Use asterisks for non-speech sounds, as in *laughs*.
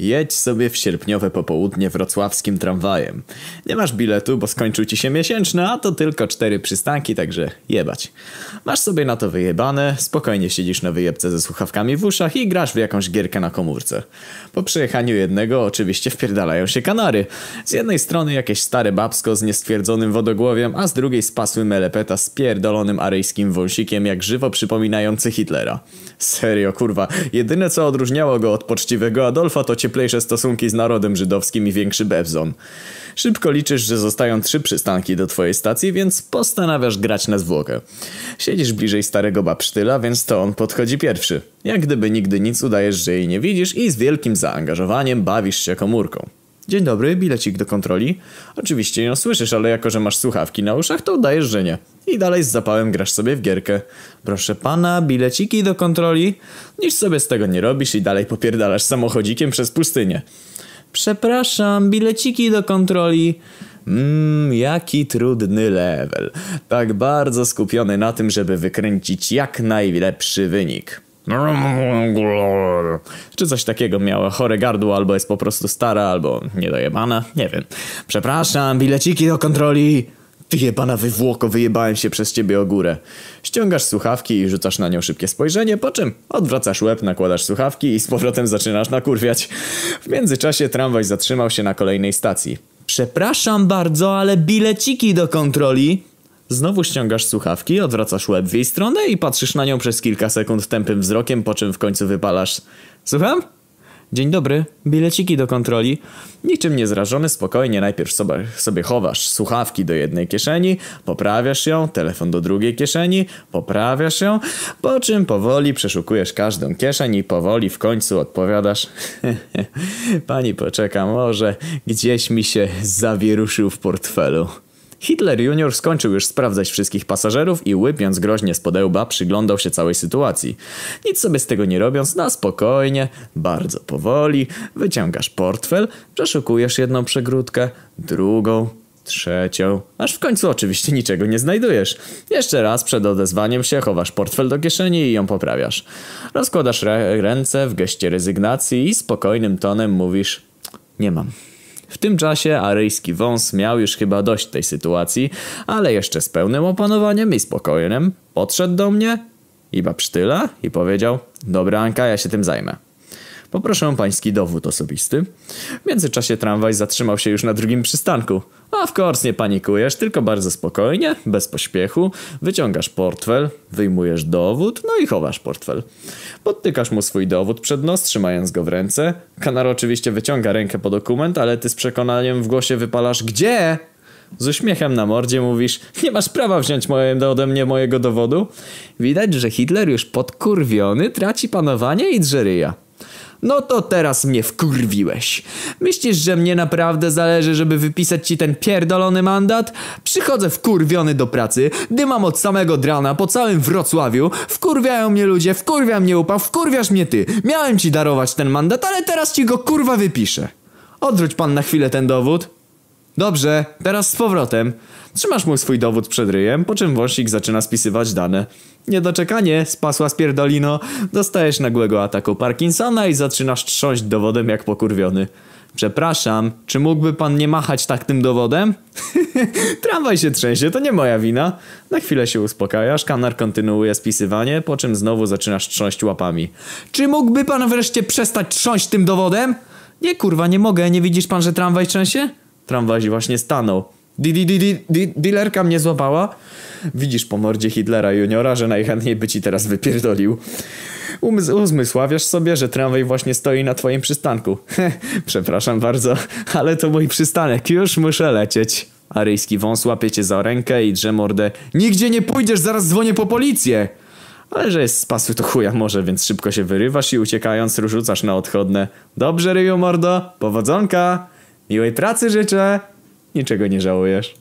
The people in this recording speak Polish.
Jedź sobie w sierpniowe popołudnie wrocławskim tramwajem. Nie masz biletu, bo skończył ci się miesięczny, a to tylko cztery przystanki, także jebać. Masz sobie na to wyjebane, spokojnie siedzisz na wyjebce ze słuchawkami w uszach i grasz w jakąś gierkę na komórce. Po przejechaniu jednego oczywiście wpierdalają się kanary. Z jednej strony jakieś stare babsko z niestwierdzonym wodogłowiem, a z drugiej spasły melepeta z pierdolonym aryjskim wąsikiem jak żywo przypominający Hitlera. Serio, kurwa, jedyne co odróżniało go od poczciwego Adolfa to cieplejsze stosunki z narodem żydowskim i większy bebzon. Szybko liczysz, że zostają trzy przystanki do twojej stacji, więc postanawiasz grać na zwłokę. Siedzisz bliżej starego babsztyla, więc to on podchodzi pierwszy. Jak gdyby nigdy nic udajesz, że jej nie widzisz i z wielkim zaangażowaniem bawisz się komórką. Dzień dobry, bilecik do kontroli. Oczywiście ją słyszysz, ale jako, że masz słuchawki na uszach, to udajesz, że nie. I dalej z zapałem grasz sobie w gierkę. Proszę pana, bileciki do kontroli. Nic sobie z tego nie robisz i dalej popierdalasz samochodzikiem przez pustynię. Przepraszam, bileciki do kontroli. Mmm, jaki trudny level. Tak bardzo skupiony na tym, żeby wykręcić jak najlepszy wynik. Czy coś takiego miała chore gardło, albo jest po prostu stara, albo niedojebana, nie wiem. Przepraszam, bileciki do kontroli. Ty jebana wywłoko, wyjebałem się przez ciebie o górę. Ściągasz słuchawki i rzucasz na nią szybkie spojrzenie, po czym odwracasz łeb, nakładasz słuchawki i z powrotem zaczynasz nakurwiać. W międzyczasie tramwaj zatrzymał się na kolejnej stacji. Przepraszam bardzo, ale bileciki do kontroli. Znowu ściągasz słuchawki, odwracasz łeb w jej stronę i patrzysz na nią przez kilka sekund tępym wzrokiem, po czym w końcu wypalasz. Słucham? Dzień dobry, bileciki do kontroli. Niczym nie zrażony, spokojnie najpierw sobie, sobie chowasz słuchawki do jednej kieszeni, poprawiasz ją, telefon do drugiej kieszeni, poprawiasz ją, po czym powoli przeszukujesz każdą kieszeń i powoli w końcu odpowiadasz *laughs* Pani poczeka, może gdzieś mi się zawieruszył w portfelu. Hitler Junior skończył już sprawdzać wszystkich pasażerów i łypiąc groźnie z podełba przyglądał się całej sytuacji. Nic sobie z tego nie robiąc, na spokojnie, bardzo powoli, wyciągasz portfel, przeszukujesz jedną przegródkę, drugą, trzecią, aż w końcu oczywiście niczego nie znajdujesz. Jeszcze raz przed odezwaniem się chowasz portfel do kieszeni i ją poprawiasz. Rozkładasz ręce w geście rezygnacji i spokojnym tonem mówisz nie mam. W tym czasie aryjski wąs miał już chyba dość tej sytuacji, ale jeszcze z pełnym opanowaniem i spokojnym podszedł do mnie i babsztyla i powiedział Dobra Anka, ja się tym zajmę. Poproszę pański dowód osobisty. W międzyczasie tramwaj zatrzymał się już na drugim przystanku. A w course nie panikujesz, tylko bardzo spokojnie, bez pośpiechu, wyciągasz portfel, wyjmujesz dowód, no i chowasz portfel. Podtykasz mu swój dowód przed nos, trzymając go w ręce. Kanar oczywiście wyciąga rękę po dokument, ale ty z przekonaniem w głosie wypalasz Gdzie? Z uśmiechem na mordzie mówisz, nie masz prawa wziąć moje, ode mnie mojego dowodu. Widać, że Hitler już podkurwiony traci panowanie i drzeryja. No to teraz mnie wkurwiłeś. Myślisz, że mnie naprawdę zależy, żeby wypisać ci ten pierdolony mandat? Przychodzę wkurwiony do pracy, dymam od samego drana po całym Wrocławiu, wkurwiają mnie ludzie, wkurwia mnie upał, wkurwiasz mnie ty. Miałem ci darować ten mandat, ale teraz ci go kurwa wypiszę. Odwróć pan na chwilę ten dowód. Dobrze, teraz z powrotem. Trzymasz mu swój dowód przed ryjem, po czym wąsik zaczyna spisywać dane. Niedoczekanie, spasła spierdolino, dostajesz nagłego ataku Parkinsona i zaczynasz trząść dowodem jak pokurwiony. Przepraszam, czy mógłby pan nie machać tak tym dowodem? *laughs* Tramwaj się trzęsie, to nie moja wina. Na chwilę się uspokajasz, kanar kontynuuje spisywanie, po czym znowu zaczynasz trząść łapami. Czy mógłby pan wreszcie przestać trząść tym dowodem? Nie kurwa, nie mogę, nie widzisz pan, że tramwaj trzęsie? Tramwaj właśnie stanął. Di, di, di, di, dilerka mnie złapała. Widzisz po mordzie Hitlera juniora, że najchętniej by ci teraz wypierdolił. Umys- uzmysławiasz sobie, że tramwaj właśnie stoi na twoim przystanku. Przepraszam bardzo, ale to mój przystanek, już muszę lecieć. Aryjski wąs łapie cię za rękę i drze mordę. Nigdzie nie pójdziesz, zaraz dzwonię po policję! Ale że jest spasły to chuja może, więc szybko się wyrywasz i uciekając rzucasz na odchodne. Dobrze, ryju mordo, powodzonka! Miłej pracy życzę! Niczego nie żałujesz.